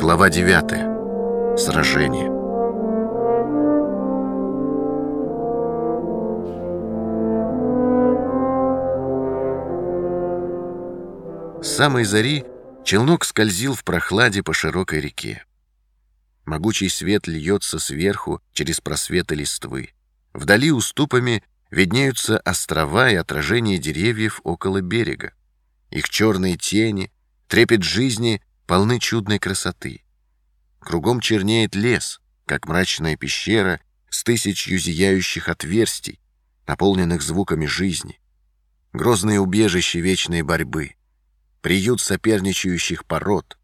Глава 9. Сражение. С самой зари челнок скользил в прохладе по широкой реке. Могучий свет льется сверху через просветы листвы. Вдали уступами виднеются острова и отражения деревьев около берега. Их черные тени, трепет жизни полны чудной красоты. Кругом чернеет лес, как мрачная пещера с тысячью зияющих отверстий, наполненных звуками жизни. Грозные убежища вечной борьбы, приют соперничающих пород,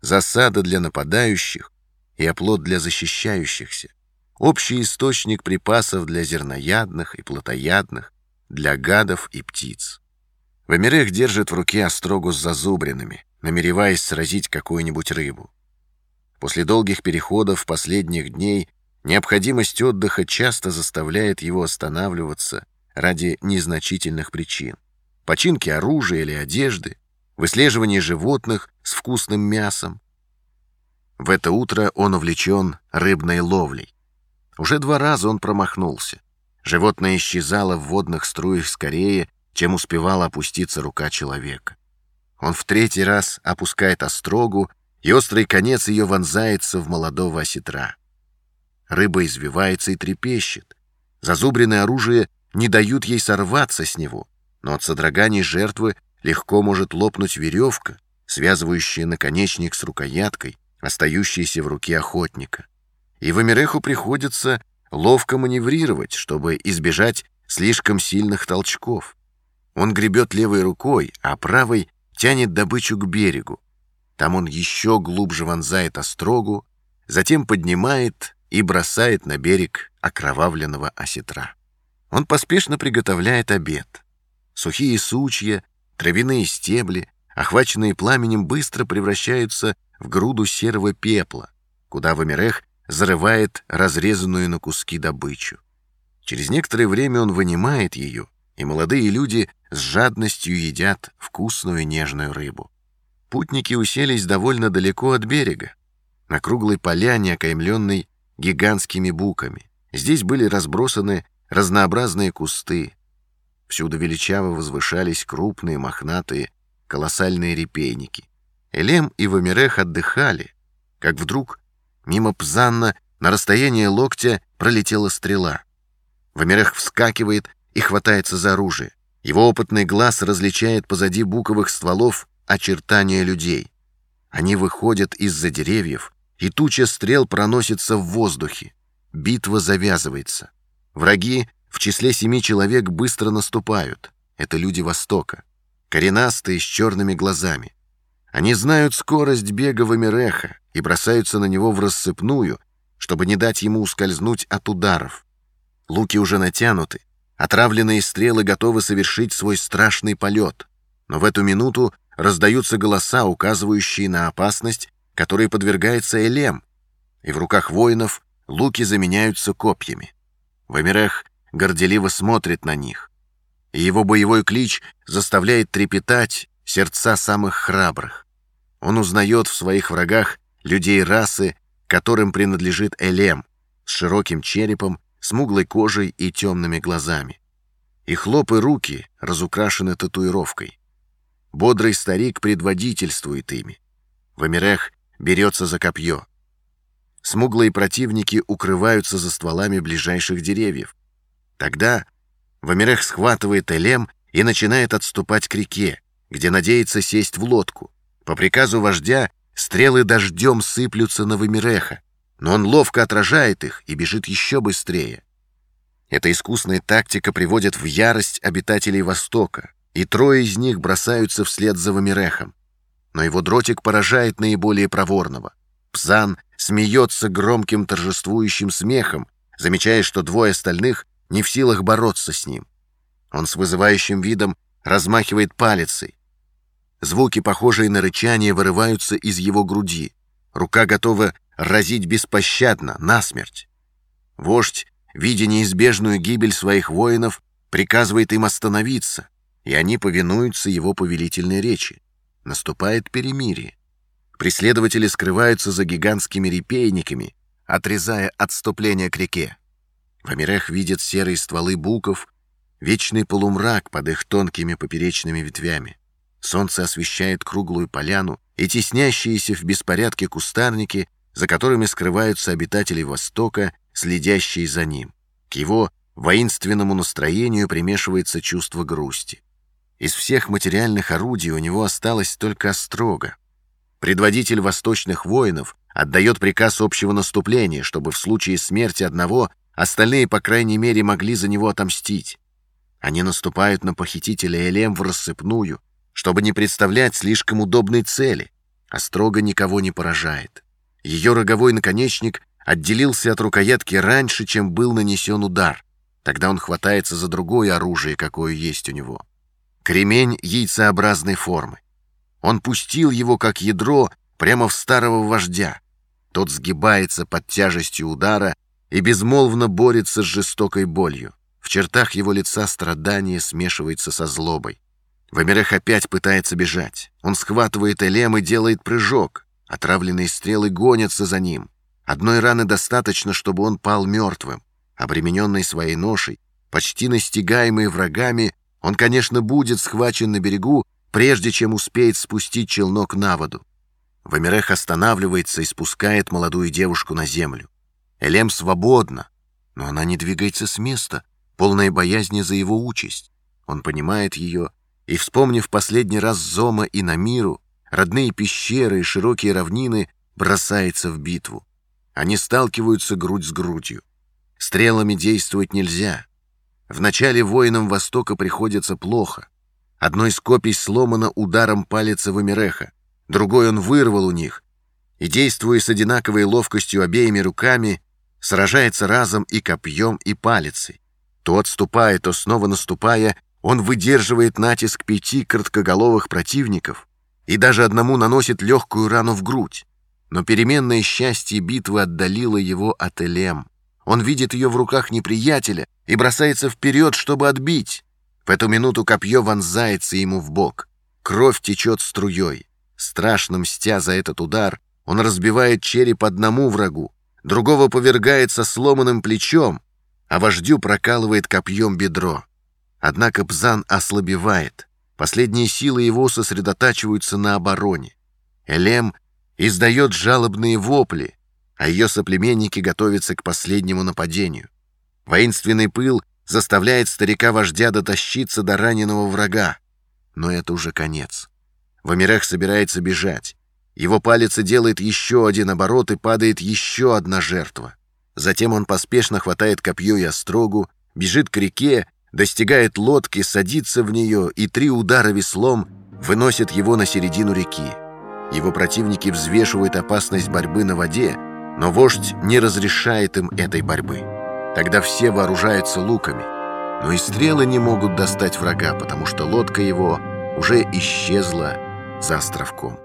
засада для нападающих и оплот для защищающихся, общий источник припасов для зерноядных и плотоядных, для гадов и птиц. Вамирех держит в руке острогу с зазубринами, намереваясь сразить какую-нибудь рыбу. После долгих переходов последних дней необходимость отдыха часто заставляет его останавливаться ради незначительных причин. Починки оружия или одежды, выслеживание животных с вкусным мясом. В это утро он увлечен рыбной ловлей. Уже два раза он промахнулся. Животное исчезало в водных струях скорее, чем успевала опуститься рука человека. Он в третий раз опускает острогу, и острый конец ее вонзается в молодого осетра. Рыба извивается и трепещет. Зазубренное оружие не дают ей сорваться с него, но от содроганий жертвы легко может лопнуть веревка, связывающая наконечник с рукояткой, остающейся в руке охотника. И Вамиреху приходится ловко маневрировать, чтобы избежать слишком сильных толчков. Он гребет левой рукой, а правой тянет добычу к берегу. Там он еще глубже вонзает острогу, затем поднимает и бросает на берег окровавленного осетра. Он поспешно приготовляет обед. Сухие сучья, травяные стебли, охваченные пламенем, быстро превращаются в груду серого пепла, куда Вамирех зарывает разрезанную на куски добычу. Через некоторое время он вынимает ее, и молодые люди с жадностью едят вкусную нежную рыбу. Путники уселись довольно далеко от берега, на круглой поляне, окаймленной гигантскими буками. Здесь были разбросаны разнообразные кусты. Всюду величаво возвышались крупные, мохнатые, колоссальные репейники. Элем и Вамирех отдыхали, как вдруг мимо Пзанна на расстояние локтя пролетела стрела. Вамирех вскакивает и хватается за оружие. Его опытный глаз различает позади буковых стволов очертания людей. Они выходят из-за деревьев, и туча стрел проносится в воздухе. Битва завязывается. Враги в числе семи человек быстро наступают. Это люди Востока. Коренастые, с черными глазами. Они знают скорость бега Вамиреха и бросаются на него в рассыпную, чтобы не дать ему ускользнуть от ударов. Луки уже натянуты, Отравленные стрелы готовы совершить свой страшный полет. Но в эту минуту раздаются голоса, указывающие на опасность, которой подвергается Элем, и в руках воинов луки заменяются копьями. Вамирех горделиво смотрит на них, и его боевой клич заставляет трепетать сердца самых храбрых. Он узнает в своих врагах людей расы, которым принадлежит Элем, с широким черепом смуглой кожей и темными глазами. Их лоб и руки разукрашены татуировкой. Бодрый старик предводительствует ими. Вамирех берется за копье. Смуглые противники укрываются за стволами ближайших деревьев. Тогда Вамирех схватывает Элем и начинает отступать к реке, где надеется сесть в лодку. По приказу вождя стрелы дождем сыплются на Вамиреха но он ловко отражает их и бежит еще быстрее. Эта искусная тактика приводит в ярость обитателей Востока, и трое из них бросаются вслед за Вамирехом. Но его дротик поражает наиболее проворного. Пзан смеется громким торжествующим смехом, замечая, что двое остальных не в силах бороться с ним. Он с вызывающим видом размахивает палицей. Звуки, похожие на рычание, вырываются из его груди. Рука готова разить беспощадно, насмерть. Вождь, видя неизбежную гибель своих воинов, приказывает им остановиться, и они повинуются его повелительной речи. Наступает перемирие. Преследователи скрываются за гигантскими репейниками, отрезая отступление к реке. Вамирех видит серые стволы буков, вечный полумрак под их тонкими поперечными ветвями. Солнце освещает круглую поляну и теснящиеся в беспорядке кустарники, за которыми скрываются обитатели Востока, следящие за ним. К его воинственному настроению примешивается чувство грусти. Из всех материальных орудий у него осталось только острога. Предводитель восточных воинов отдает приказ общего наступления, чтобы в случае смерти одного остальные, по крайней мере, могли за него отомстить. Они наступают на похитителя Элем в рассыпную, чтобы не представлять слишком удобной цели, а строго никого не поражает. Ее роговой наконечник отделился от рукоятки раньше, чем был нанесен удар. Тогда он хватается за другое оружие, какое есть у него. Кремень яйцеобразной формы. Он пустил его, как ядро, прямо в старого вождя. Тот сгибается под тяжестью удара и безмолвно борется с жестокой болью. В чертах его лица страдание смешивается со злобой. Вамирех опять пытается бежать. Он схватывает Элем и делает прыжок. Отравленные стрелы гонятся за ним. Одной раны достаточно, чтобы он пал мертвым. Обремененный своей ношей, почти настигаемый врагами, он, конечно, будет схвачен на берегу, прежде чем успеет спустить челнок на воду. Вамирех останавливается и спускает молодую девушку на землю. Элем свободна, но она не двигается с места, полная боязни за его участь. Он понимает ее и, вспомнив последний раз Зома и Намиру, родные пещеры и широкие равнины, бросается в битву. Они сталкиваются грудь с грудью. Стрелами действовать нельзя. Вначале воинам Востока приходится плохо. Одной из копий сломано ударом палица Вамиреха, другой он вырвал у них, и, действуя с одинаковой ловкостью обеими руками, сражается разом и копьем, и палицей. То отступая, то снова наступая, он выдерживает натиск пяти краткоголовых противников и даже одному наносит легкую рану в грудь. Но переменное счастье битвы отдалило его от Элем. Он видит ее в руках неприятеля и бросается вперед, чтобы отбить. В эту минуту копье вонзается ему в бок. Кровь течет струей. Страшно мстя за этот удар, он разбивает череп одному врагу, другого повергает со сломанным плечом, а вождю прокалывает копьем бедро. Однако Пзан ослабевает. Последние силы его сосредотачиваются на обороне. Элем издает жалобные вопли, а ее соплеменники готовятся к последнему нападению. Воинственный пыл заставляет старика-вождя дотащиться до раненого врага. Но это уже конец. Вамирех собирается бежать. Его палец делает еще один оборот, и падает еще одна жертва. Затем он поспешно хватает копье и острогу, бежит к реке, достигает лодки, садится в нее, и три удара веслом выносят его на середину реки. Его противники взвешивают опасность борьбы на воде, но вождь не разрешает им этой борьбы. Тогда все вооружаются луками, но и стрелы не могут достать врага, потому что лодка его уже исчезла за островком.